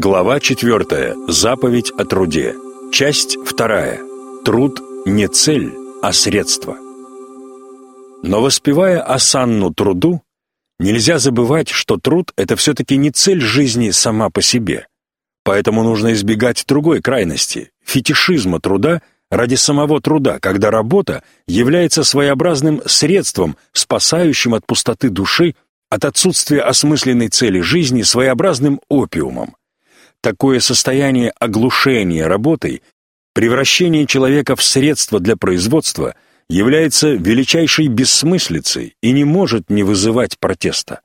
Глава 4. Заповедь о труде. Часть 2. Труд не цель, а средство. Но воспевая осанну труду, нельзя забывать, что труд — это все-таки не цель жизни сама по себе. Поэтому нужно избегать другой крайности — фетишизма труда ради самого труда, когда работа является своеобразным средством, спасающим от пустоты души, от отсутствия осмысленной цели жизни своеобразным опиумом. Такое состояние оглушения работой, превращение человека в средство для производства является величайшей бессмыслицей и не может не вызывать протеста.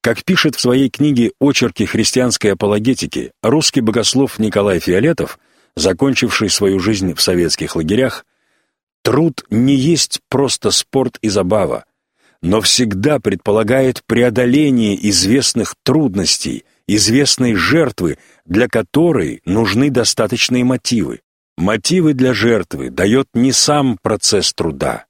Как пишет в своей книге «Очерки христианской апологетики» русский богослов Николай Фиолетов, закончивший свою жизнь в советских лагерях, труд не есть просто спорт и забава, но всегда предполагает преодоление известных трудностей, известной жертвы, для которой нужны достаточные мотивы. Мотивы для жертвы дает не сам процесс труда.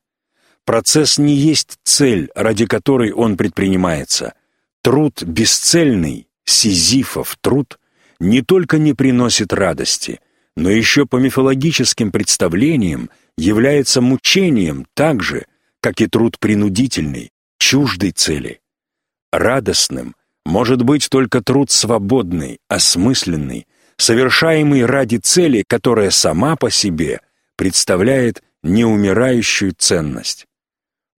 Процесс не есть цель, ради которой он предпринимается. Труд бесцельный, сизифов труд, не только не приносит радости, но еще по мифологическим представлениям является мучением так же, как и труд принудительный, чуждой цели. Радостным может быть только труд свободный, осмысленный, совершаемый ради цели, которая сама по себе представляет неумирающую ценность.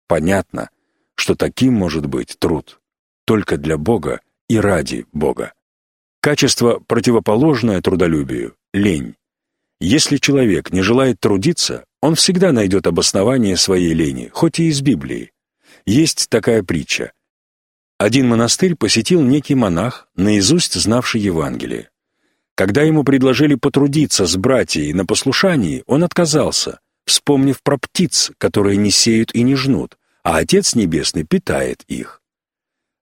Понятно, что таким может быть труд только для Бога и ради Бога. Качество, противоположное трудолюбию — лень. Если человек не желает трудиться, он всегда найдет обоснование своей лени, хоть и из Библии. Есть такая притча. Один монастырь посетил некий монах, наизусть знавший Евангелие. Когда ему предложили потрудиться с братьей на послушании, он отказался, вспомнив про птиц, которые не сеют и не жнут, а Отец Небесный питает их.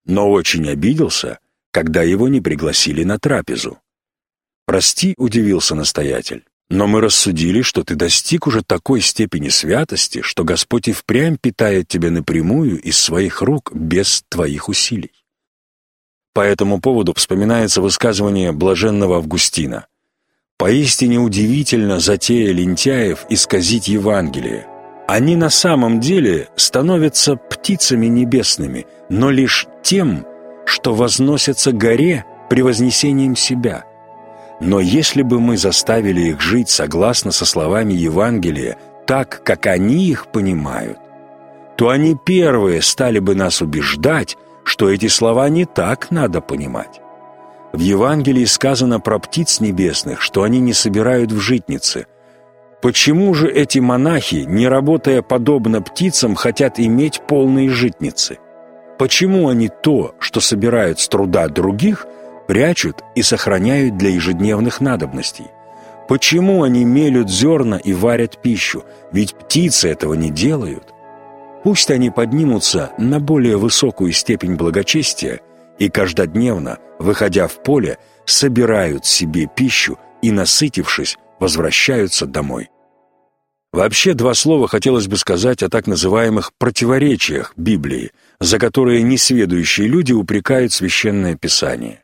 Но очень обиделся, когда его не пригласили на трапезу. «Прости», — удивился настоятель, «но мы рассудили, что ты достиг уже такой степени святости, что Господь и впрямь питает тебя напрямую из своих рук без твоих усилий». По этому поводу вспоминается высказывание блаженного Августина. «Поистине удивительно затея лентяев исказить Евангелие. Они на самом деле становятся птицами небесными, но лишь тем, что возносятся горе превознесением себя. Но если бы мы заставили их жить согласно со словами Евангелия, так, как они их понимают, то они первые стали бы нас убеждать, что эти слова не так надо понимать. В Евангелии сказано про птиц небесных, что они не собирают в житницы. Почему же эти монахи, не работая подобно птицам, хотят иметь полные житницы? Почему они то, что собирают с труда других, прячут и сохраняют для ежедневных надобностей? Почему они мелют зерна и варят пищу? Ведь птицы этого не делают. Пусть они поднимутся на более высокую степень благочестия и каждодневно, выходя в поле, собирают себе пищу и, насытившись, возвращаются домой. Вообще, два слова хотелось бы сказать о так называемых противоречиях Библии, за которые несведущие люди упрекают Священное Писание.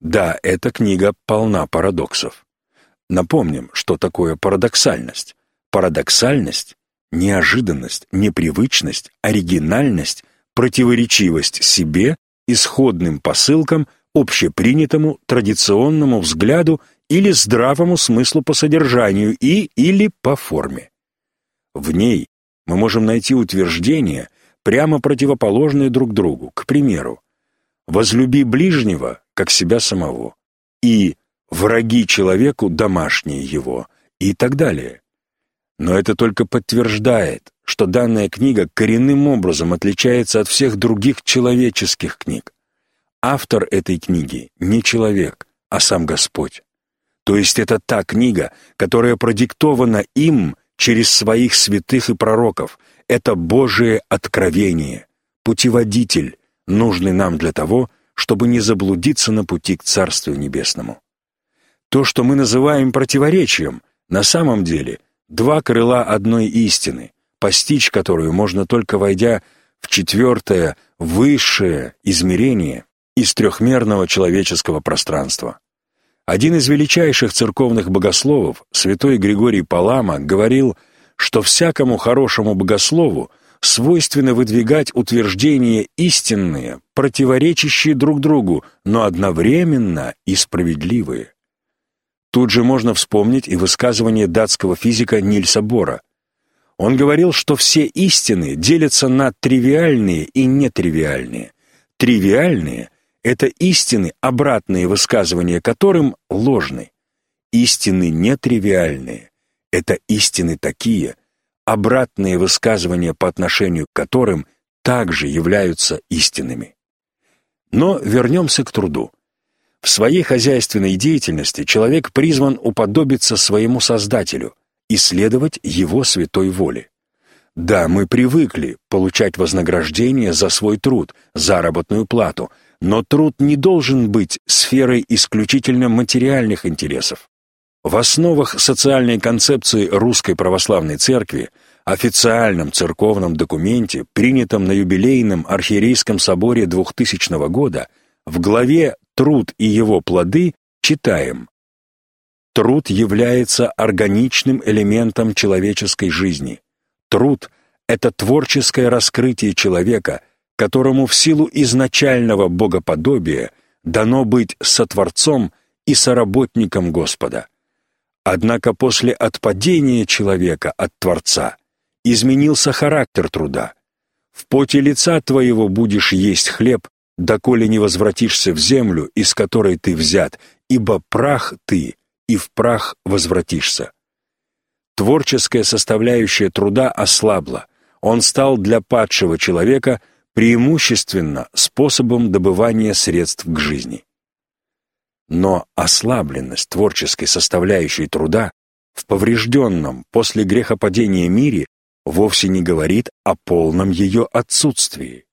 Да, эта книга полна парадоксов. Напомним, что такое парадоксальность. Парадоксальность Неожиданность, непривычность, оригинальность, противоречивость себе, исходным посылкам, общепринятому традиционному взгляду или здравому смыслу по содержанию и или по форме. В ней мы можем найти утверждения, прямо противоположные друг другу, к примеру, «возлюби ближнего, как себя самого» и «враги человеку домашние его» и так далее. Но это только подтверждает, что данная книга коренным образом отличается от всех других человеческих книг. Автор этой книги не человек, а сам Господь. То есть это та книга, которая продиктована им через своих святых и пророков. Это Божие откровение, путеводитель, нужный нам для того, чтобы не заблудиться на пути к Царствию Небесному. То, что мы называем противоречием, на самом деле – два крыла одной истины, постичь которую можно только войдя в четвертое, высшее измерение из трехмерного человеческого пространства. Один из величайших церковных богословов, святой Григорий Палама, говорил, что всякому хорошему богослову свойственно выдвигать утверждения истинные, противоречащие друг другу, но одновременно и справедливые. Тут же можно вспомнить и высказывание датского физика Нильса Бора. Он говорил, что все истины делятся на тривиальные и нетривиальные. Тривиальные — это истины, обратные высказывания которым ложны. Истины нетривиальные — это истины такие, обратные высказывания по отношению к которым также являются истинными. Но вернемся к труду. В своей хозяйственной деятельности человек призван уподобиться своему Создателю, исследовать его святой воле. Да, мы привыкли получать вознаграждение за свой труд, заработную плату, но труд не должен быть сферой исключительно материальных интересов. В основах социальной концепции Русской Православной Церкви, официальном церковном документе, принятом на юбилейном архиерейском соборе 2000 года, в главе «Труд и его плоды» читаем Труд является органичным элементом человеческой жизни. Труд — это творческое раскрытие человека, которому в силу изначального богоподобия дано быть сотворцом и соработником Господа. Однако после отпадения человека от Творца изменился характер труда. В поте лица твоего будешь есть хлеб, доколе не возвратишься в землю, из которой ты взят, ибо прах ты, и в прах возвратишься. Творческая составляющая труда ослабла. Он стал для падшего человека преимущественно способом добывания средств к жизни. Но ослабленность творческой составляющей труда в поврежденном после грехопадения мире вовсе не говорит о полном ее отсутствии.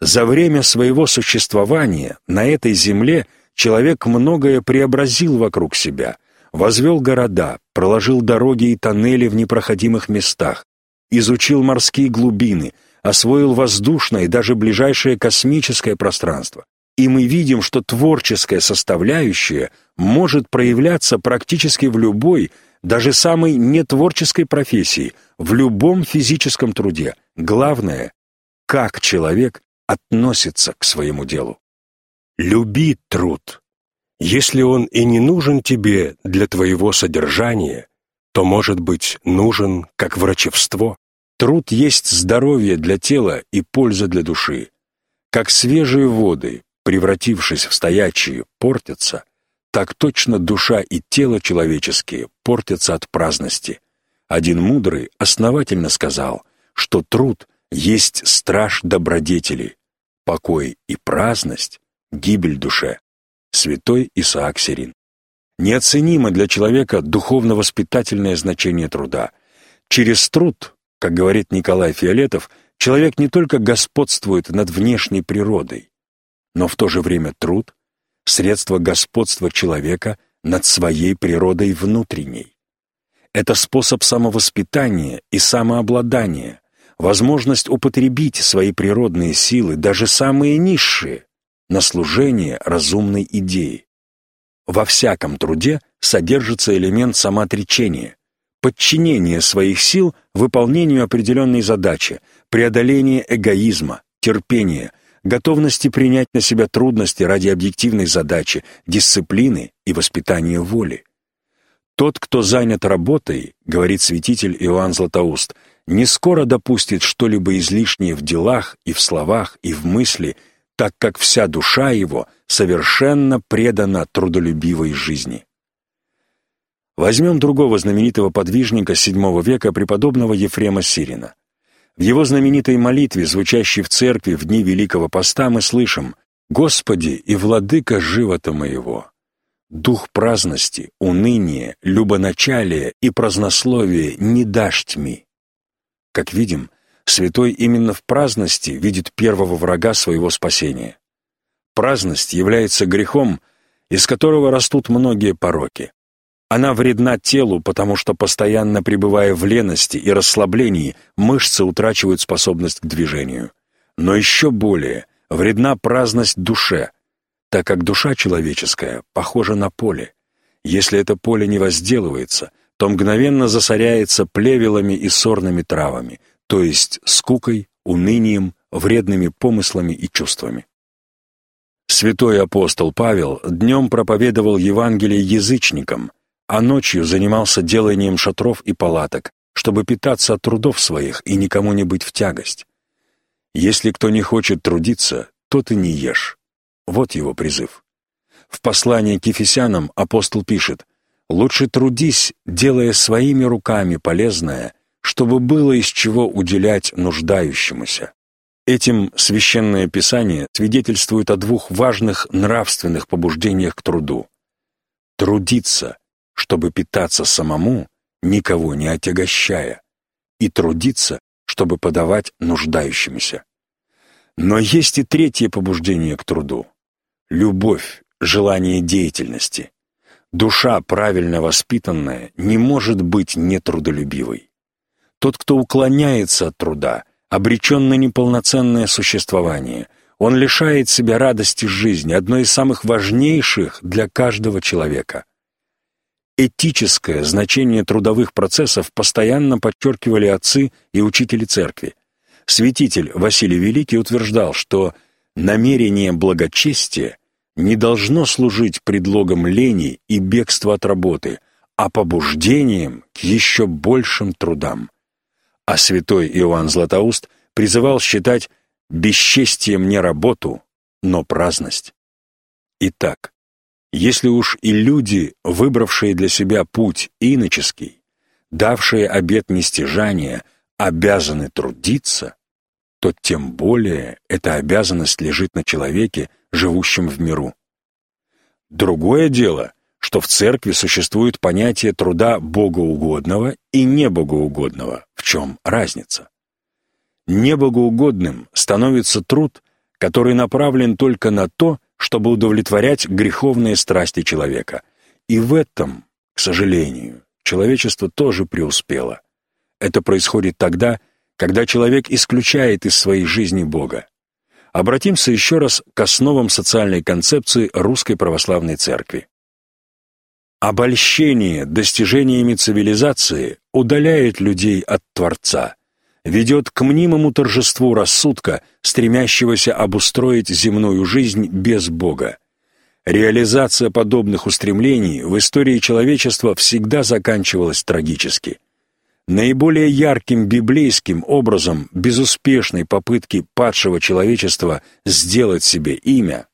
За время своего существования на этой земле человек многое преобразил вокруг себя, возвел города, проложил дороги и тоннели в непроходимых местах, изучил морские глубины, освоил воздушное и даже ближайшее космическое пространство, и мы видим, что творческая составляющая может проявляться практически в любой, даже самой нетворческой профессии, в любом физическом труде. Главное, как человек относится к своему делу. Люби труд. Если он и не нужен тебе для твоего содержания, то, может быть, нужен как врачевство. Труд есть здоровье для тела и польза для души. Как свежие воды превратившись в стоячие, портятся, так точно душа и тело человеческие портятся от праздности. Один мудрый основательно сказал, что труд есть страж добродетели, покой и праздность — гибель душе. Святой Исаак Сирин. Неоценимо для человека духовно-воспитательное значение труда. Через труд, как говорит Николай Фиолетов, человек не только господствует над внешней природой, но в то же время труд — средство господства человека над своей природой внутренней. Это способ самовоспитания и самообладания, возможность употребить свои природные силы, даже самые низшие, на служение разумной идеи. Во всяком труде содержится элемент самоотречения, подчинения своих сил выполнению определенной задачи, преодоление эгоизма, терпения — готовности принять на себя трудности ради объективной задачи, дисциплины и воспитания воли. Тот, кто занят работой, говорит святитель Иоанн Златоуст, не скоро допустит что-либо излишнее в делах и в словах и в мысли, так как вся душа его совершенно предана трудолюбивой жизни. Возьмем другого знаменитого подвижника VII века преподобного Ефрема Сирина. В его знаменитой молитве, звучащей в церкви в дни Великого Поста, мы слышим «Господи и владыка живота моего». Дух праздности, уныния, любоначалия и празднословия не дашь тьми. Как видим, святой именно в праздности видит первого врага своего спасения. Праздность является грехом, из которого растут многие пороки. Она вредна телу, потому что, постоянно пребывая в лености и расслаблении, мышцы утрачивают способность к движению. Но еще более вредна праздность душе, так как душа человеческая похожа на поле. Если это поле не возделывается, то мгновенно засоряется плевелами и сорными травами, то есть скукой, унынием, вредными помыслами и чувствами. Святой апостол Павел днем проповедовал Евангелие язычникам, а ночью занимался деланием шатров и палаток, чтобы питаться от трудов своих и никому не быть в тягость. Если кто не хочет трудиться, тот и не ешь. Вот его призыв. В послании к Ефесянам апостол пишет «Лучше трудись, делая своими руками полезное, чтобы было из чего уделять нуждающемуся». Этим Священное Писание свидетельствует о двух важных нравственных побуждениях к труду. Трудиться, чтобы питаться самому, никого не отягощая, и трудиться, чтобы подавать нуждающимся. Но есть и третье побуждение к труду — любовь, желание деятельности. Душа, правильно воспитанная, не может быть нетрудолюбивой. Тот, кто уклоняется от труда, обречен на неполноценное существование. Он лишает себя радости жизни, одной из самых важнейших для каждого человека. Этическое значение трудовых процессов постоянно подчеркивали отцы и учители церкви. Святитель Василий Великий утверждал, что намерение благочестия не должно служить предлогом лени и бегства от работы, а побуждением к еще большим трудам. А святой Иоанн Златоуст призывал считать бесчестием не работу, но праздность. Итак, если уж и люди, выбравшие для себя путь иноческий, давшие обет нестяжания, обязаны трудиться, то тем более эта обязанность лежит на человеке, живущем в миру. Другое дело, что в церкви существует понятие труда богоугодного и небогоугодного. В чем разница? Небогоугодным становится труд, который направлен только на то, чтобы удовлетворять греховные страсти человека. И в этом, к сожалению, человечество тоже преуспело. Это происходит тогда, когда человек исключает из своей жизни Бога. Обратимся еще раз к основам социальной концепции Русской Православной Церкви. Обольщение достижениями цивилизации удаляет людей от Творца, ведет к мнимому торжеству рассудка, стремящегося обустроить земную жизнь без Бога. Реализация подобных устремлений в истории человечества всегда заканчивалась трагически. Наиболее ярким библейским образом безуспешной попытки падшего человечества сделать себе имя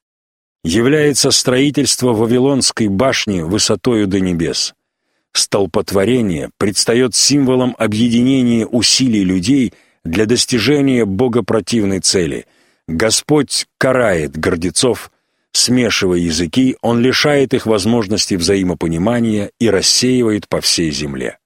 является строительство Вавилонской башни высотою до небес. Столпотворение предстает символом объединения усилий людей для достижения богопротивной цели. Господь карает гордецов, смешивая языки, Он лишает их возможности взаимопонимания и рассеивает по всей земле.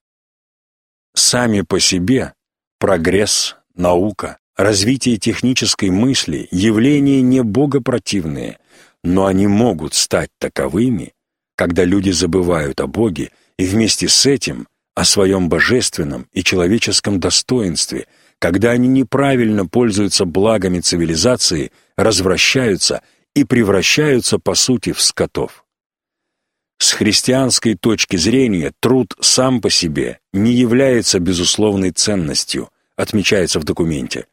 Сами по себе прогресс, наука, развитие технической мысли – явления не богопротивные, но они могут стать таковыми, когда люди забывают о Боге и вместе с этим о своем божественном и человеческом достоинстве, когда они неправильно пользуются благами цивилизации, развращаются и превращаются, по сути, в скотов. С христианской точки зрения труд сам по себе не является безусловной ценностью, отмечается в документе.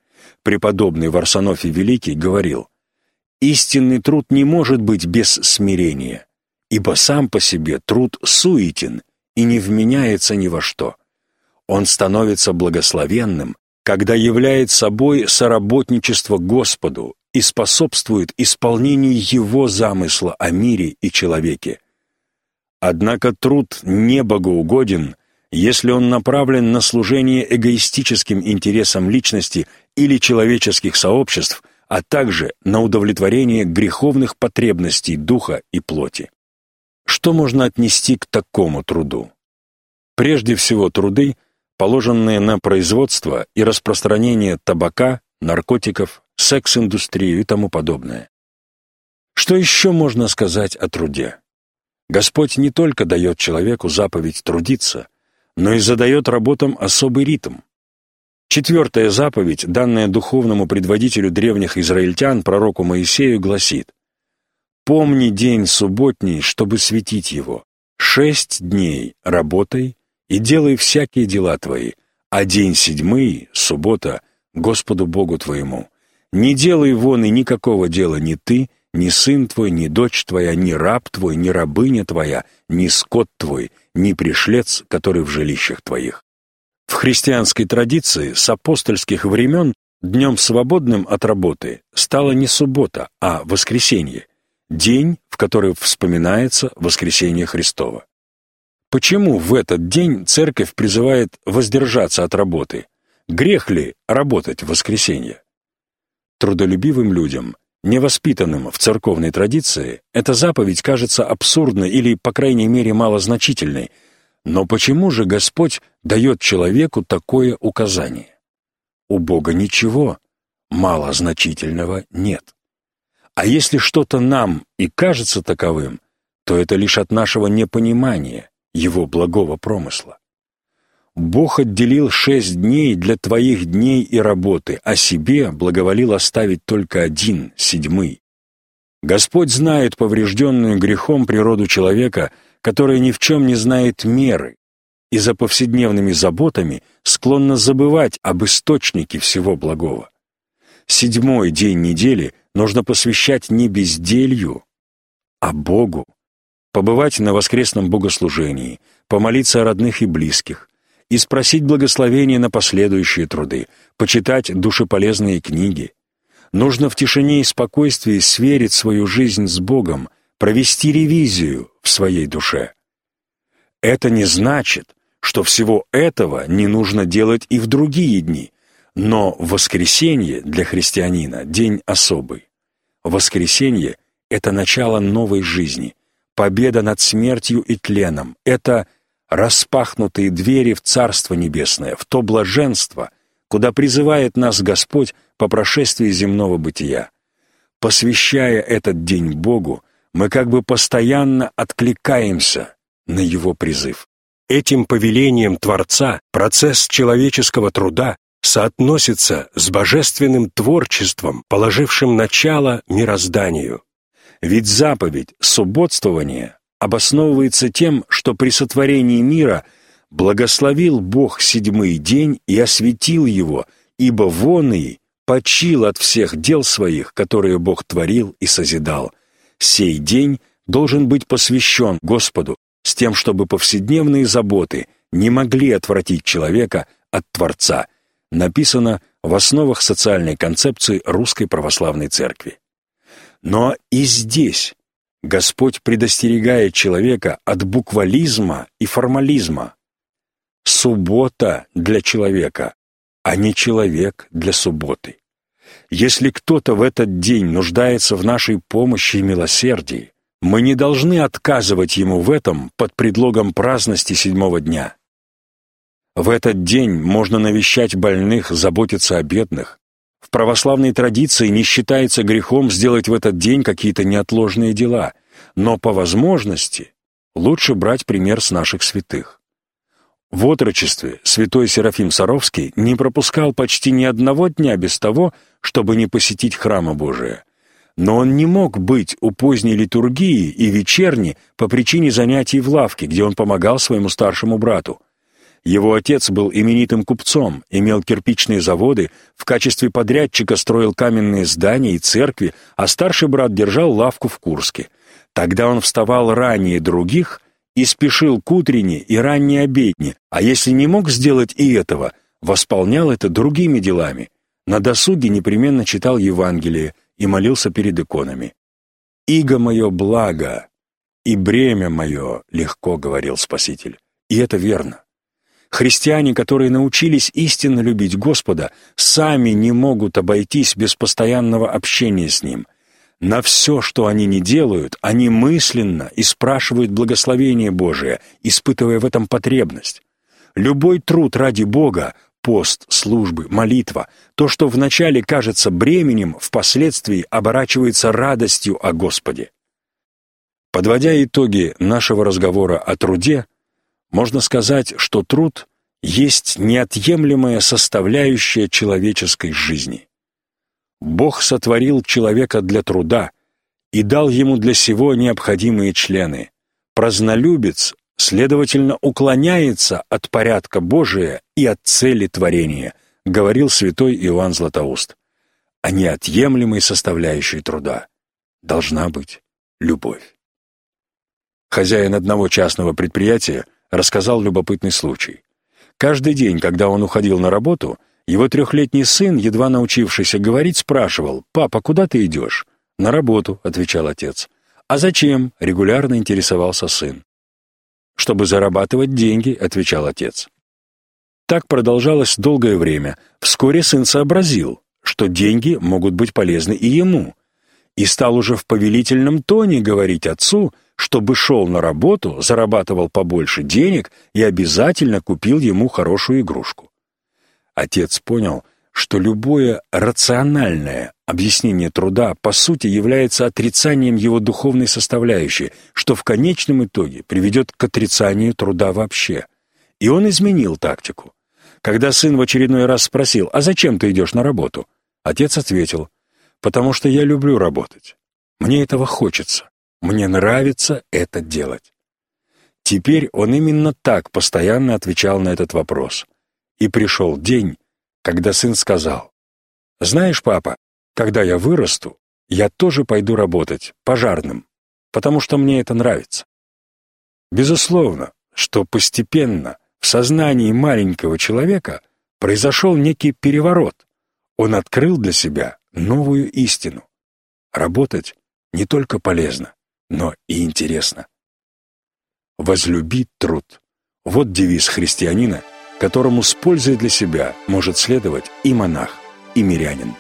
Преподобный Варсонофий Великий говорил, «Истинный труд не может быть без смирения, ибо сам по себе труд суетен и не вменяется ни во что. Он становится благословенным, когда являет собой соработничество Господу и способствует исполнению Его замысла о мире и человеке – Однако труд не богоугоден, если он направлен на служение эгоистическим интересам личности или человеческих сообществ, а также на удовлетворение греховных потребностей духа и плоти. Что можно отнести к такому труду? Прежде всего труды, положенные на производство и распространение табака, наркотиков, секс-индустрию и тому подобное. Что еще можно сказать о труде? Господь не только дает человеку заповедь трудиться, но и задает работам особый ритм. Четвертая заповедь, данная духовному предводителю древних израильтян, пророку Моисею, гласит Помни день субботний, чтобы светить его. Шесть дней работай и делай всякие дела твои, а день седьмый, суббота, Господу Богу твоему. Не делай вон и никакого дела ни ты, ни сын твой, ни дочь твоя, ни раб твой, ни рабыня твоя, ни скот твой, ни пришлец, который в жилищах твоих. В христианской традиции с апостольских времен днем свободным от работы стала не суббота, а воскресенье, день, в который вспоминается воскресение Христово. Почему в этот день церковь призывает воздержаться от работы? Грех ли работать в воскресенье? Трудолюбивым людям Невоспитанным в церковной традиции эта заповедь кажется абсурдной или, по крайней мере, малозначительной. Но почему же Господь дает человеку такое указание? У Бога ничего малозначительного нет. А если что-то нам и кажется таковым, то это лишь от нашего непонимания Его благого промысла. Бог отделил шесть дней для твоих дней и работы, а себе благоволил оставить только один, седьмый. Господь знает поврежденную грехом природу человека, которая ни в чем не знает меры, и за повседневными заботами склонна забывать об источнике всего благого. Седьмой день недели нужно посвящать не безделью, а Богу, побывать на воскресном богослужении, помолиться о родных и близких, и спросить благословения на последующие труды, почитать душеполезные книги. Нужно в тишине и спокойствии сверить свою жизнь с Богом, провести ревизию в своей душе. Это не значит, что всего этого не нужно делать и в другие дни, но воскресенье для христианина – день особый. Воскресенье – это начало новой жизни, победа над смертью и тленом, это – распахнутые двери в Царство Небесное, в то блаженство, куда призывает нас Господь по прошествии земного бытия. Посвящая этот день Богу, мы как бы постоянно откликаемся на Его призыв. Этим повелением Творца процесс человеческого труда соотносится с божественным творчеством, положившим начало мирозданию. Ведь заповедь субботствования обосновывается тем, что при сотворении мира благословил Бог седьмой день и осветил его, ибо вон и почил от всех дел своих, которые Бог творил и созидал. Сей день должен быть посвящен Господу с тем, чтобы повседневные заботы не могли отвратить человека от Творца, написано в основах социальной концепции Русской Православной Церкви. Но и здесь Господь предостерегает человека от буквализма и формализма. Суббота для человека, а не человек для субботы. Если кто-то в этот день нуждается в нашей помощи и милосердии, мы не должны отказывать ему в этом под предлогом праздности седьмого дня. В этот день можно навещать больных, заботиться о бедных, в православной традиции не считается грехом сделать в этот день какие-то неотложные дела, но по возможности лучше брать пример с наших святых. В отрочестве святой Серафим Саровский не пропускал почти ни одного дня без того, чтобы не посетить храма Божия. Но он не мог быть у поздней литургии и вечерни по причине занятий в лавке, где он помогал своему старшему брату – его отец был именитым купцом, имел кирпичные заводы, в качестве подрядчика строил каменные здания и церкви, а старший брат держал лавку в Курске. Тогда он вставал ранее других и спешил к утренней и ранней обедне, а если не мог сделать и этого, восполнял это другими делами. На досуге непременно читал Евангелие и молился перед иконами. «Иго мое благо, и бремя мое легко», — говорил Спаситель. И это верно. Христиане, которые научились истинно любить Господа, сами не могут обойтись без постоянного общения с Ним. На все, что они не делают, они мысленно и спрашивают благословение Божие, испытывая в этом потребность. Любой труд ради Бога, пост, службы, молитва, то, что вначале кажется бременем, впоследствии оборачивается радостью о Господе. Подводя итоги нашего разговора о труде, можно сказать, что труд есть неотъемлемая составляющая человеческой жизни. Бог сотворил человека для труда и дал ему для сего необходимые члены. Празднолюбец, следовательно, уклоняется от порядка Божия и от цели творения, говорил святой Иоанн Златоуст. А неотъемлемой составляющей труда должна быть любовь. Хозяин одного частного предприятия рассказал любопытный случай. Каждый день, когда он уходил на работу, его трехлетний сын, едва научившийся говорить, спрашивал, «Папа, куда ты идешь?» «На работу», — отвечал отец. «А зачем?» — регулярно интересовался сын. «Чтобы зарабатывать деньги», — отвечал отец. Так продолжалось долгое время. Вскоре сын сообразил, что деньги могут быть полезны и ему, и стал уже в повелительном тоне говорить отцу, чтобы шел на работу, зарабатывал побольше денег и обязательно купил ему хорошую игрушку. Отец понял, что любое рациональное объяснение труда по сути является отрицанием его духовной составляющей, что в конечном итоге приведет к отрицанию труда вообще. И он изменил тактику. Когда сын в очередной раз спросил, «А зачем ты идешь на работу?», отец ответил, «Потому что я люблю работать. Мне этого хочется. Мне нравится это делать. Теперь он именно так постоянно отвечал на этот вопрос. И пришел день, когда сын сказал, «Знаешь, папа, когда я вырасту, я тоже пойду работать пожарным, потому что мне это нравится». Безусловно, что постепенно в сознании маленького человека произошел некий переворот. Он открыл для себя новую истину. Работать не только полезно, но и интересно. «Возлюби труд» — вот девиз христианина, которому с пользой для себя может следовать и монах, и мирянин.